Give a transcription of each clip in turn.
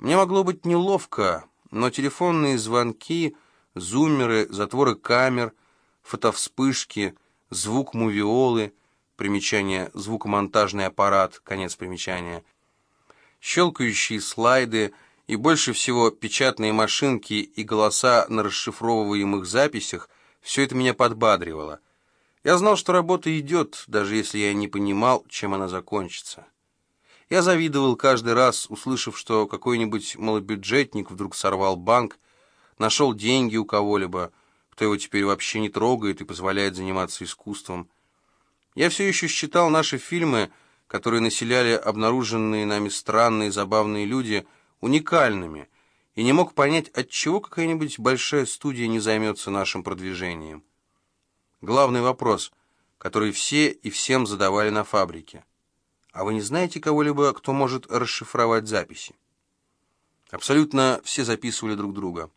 Мне могло быть неловко, но телефонные звонки, зумеры, затворы камер, фотовспышки, звук мувиолы, примечание «звукомонтажный аппарат», конец примечания, щелкающие слайды и больше всего печатные машинки и голоса на расшифровываемых записях – все это меня подбадривало. Я знал, что работа идет, даже если я не понимал, чем она закончится. Я завидовал каждый раз, услышав, что какой-нибудь малобюджетник вдруг сорвал банк, нашел деньги у кого-либо, кто его теперь вообще не трогает и позволяет заниматься искусством. Я все еще считал наши фильмы, которые населяли обнаруженные нами странные забавные люди, уникальными, и не мог понять, отчего какая-нибудь большая студия не займется нашим продвижением. Главный вопрос, который все и всем задавали на фабрике. А вы не знаете кого-либо, кто может расшифровать записи? Абсолютно все записывали друг друга.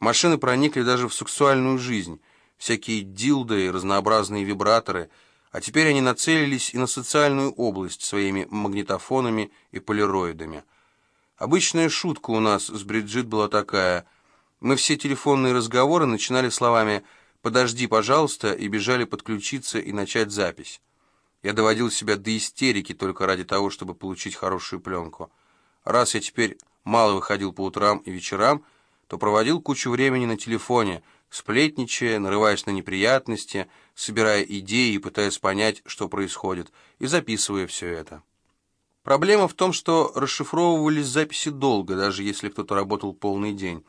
Машины проникли даже в сексуальную жизнь, всякие дилды разнообразные вибраторы, а теперь они нацелились и на социальную область своими магнитофонами и полироидами. Обычная шутка у нас с Бриджит была такая. Мы все телефонные разговоры начинали словами «подожди, пожалуйста» и бежали подключиться и начать запись. Я доводил себя до истерики только ради того, чтобы получить хорошую пленку. Раз я теперь мало выходил по утрам и вечерам, то проводил кучу времени на телефоне, сплетничая, нарываясь на неприятности, собирая идеи и пытаясь понять, что происходит, и записывая все это. Проблема в том, что расшифровывались записи долго, даже если кто-то работал полный день.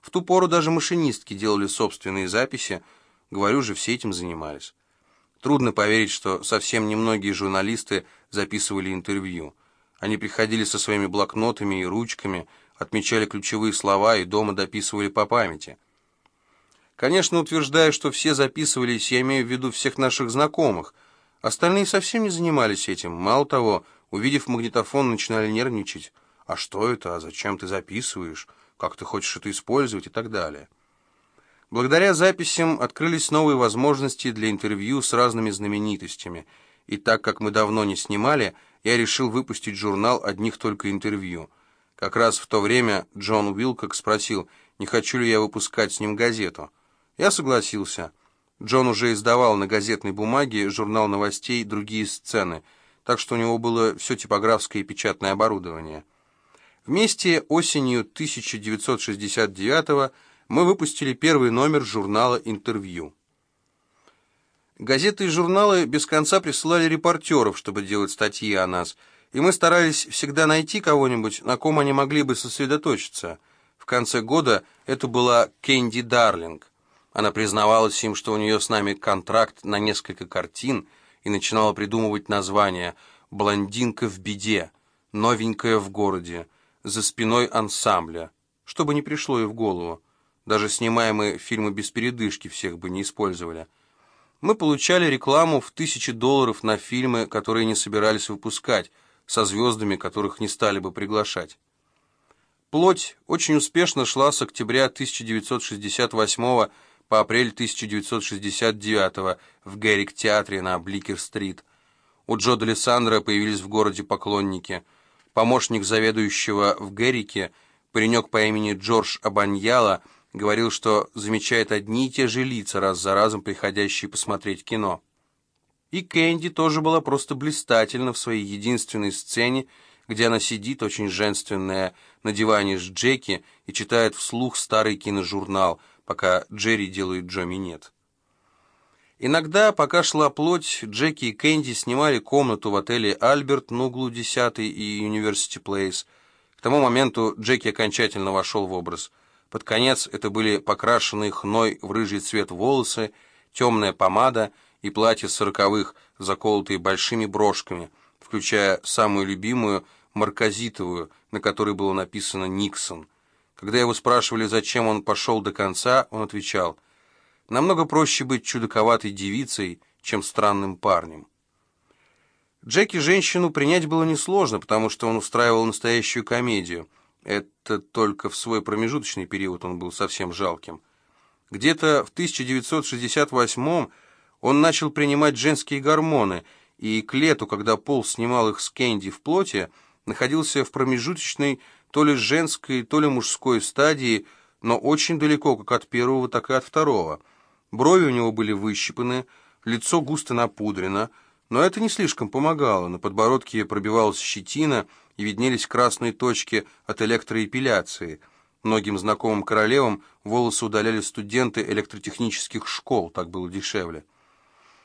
В ту пору даже машинистки делали собственные записи, говорю же, все этим занимались. Трудно поверить, что совсем немногие журналисты записывали интервью. Они приходили со своими блокнотами и ручками, отмечали ключевые слова и дома дописывали по памяти. Конечно, утверждая, что все записывались, я имею в виду всех наших знакомых. Остальные совсем не занимались этим. Мало того, увидев магнитофон, начинали нервничать. А что это? А зачем ты записываешь? Как ты хочешь это использовать? И так далее. Благодаря записям открылись новые возможности для интервью с разными знаменитостями. И так как мы давно не снимали, я решил выпустить журнал одних только интервью. Как раз в то время Джон Уилкок спросил, не хочу ли я выпускать с ним газету. Я согласился. Джон уже издавал на газетной бумаге журнал новостей «Другие сцены», так что у него было все типографское и печатное оборудование. Вместе осенью 1969 мы выпустили первый номер журнала «Интервью». Газеты и журналы без конца присылали репортеров, чтобы делать статьи о нас – и мы старались всегда найти кого-нибудь, на ком они могли бы сосредоточиться. В конце года это была Кэнди Дарлинг. Она признавалась им, что у нее с нами контракт на несколько картин, и начинала придумывать названия «Блондинка в беде», «Новенькая в городе», «За спиной ансамбля», что бы ни пришло ей в голову. Даже снимаемые фильмы без передышки всех бы не использовали. Мы получали рекламу в тысячи долларов на фильмы, которые не собирались выпускать, со звездами, которых не стали бы приглашать. Плоть очень успешно шла с октября 1968 по апрель 1969 в Гэрик-театре на Бликер-стрит. У Джо Делисандра появились в городе поклонники. Помощник заведующего в Геррике, паренек по имени Джордж Абаньяла, говорил, что замечает одни и те же лица, раз за разом приходящие посмотреть кино. И Кэнди тоже была просто блистательна в своей единственной сцене, где она сидит, очень женственная, на диване с Джеки и читает вслух старый киножурнал, пока Джерри делает Джо минет. Иногда, пока шла плоть, Джеки и Кэнди снимали комнату в отеле «Альберт» на углу 10 и «Юниверсити Плейс». К тому моменту Джеки окончательно вошел в образ. Под конец это были покрашенные хной в рыжий цвет волосы, темная помада — и платья сороковых, заколотые большими брошками, включая самую любимую, марказитовую, на которой было написано «Никсон». Когда его спрашивали, зачем он пошел до конца, он отвечал, «Намного проще быть чудаковатой девицей, чем странным парнем». Джеки женщину принять было несложно, потому что он устраивал настоящую комедию. Это только в свой промежуточный период он был совсем жалким. Где-то в 1968 он начал принимать женские гормоны, и к лету, когда Пол снимал их с Кэнди в плоти, находился в промежуточной то ли женской, то ли мужской стадии, но очень далеко как от первого, так и от второго. Брови у него были выщипаны, лицо густо напудрено, но это не слишком помогало. На подбородке пробивалась щетина и виднелись красные точки от электроэпиляции. Многим знакомым королевам волосы удаляли студенты электротехнических школ, так было дешевле.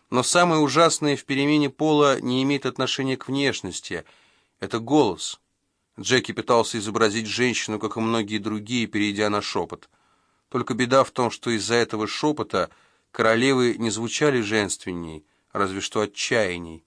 Но самое ужасное в перемене пола не имеет отношения к внешности. Это голос. Джеки пытался изобразить женщину, как и многие другие, перейдя на шепот. Только беда в том, что из-за этого шепота королевы не звучали женственней, разве что отчаянней.